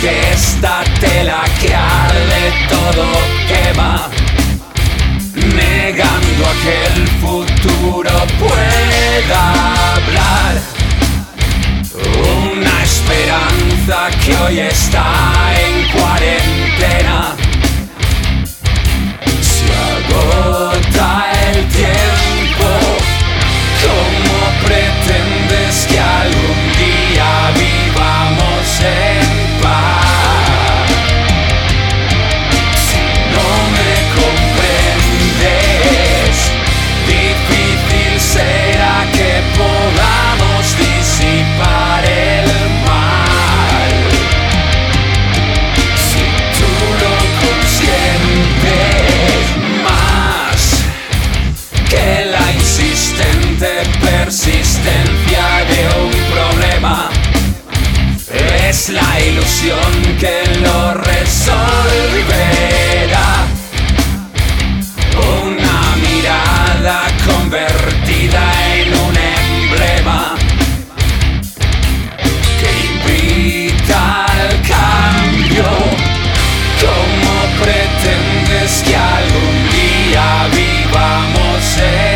que esta tela que arde todo quema, negando aquel vamos a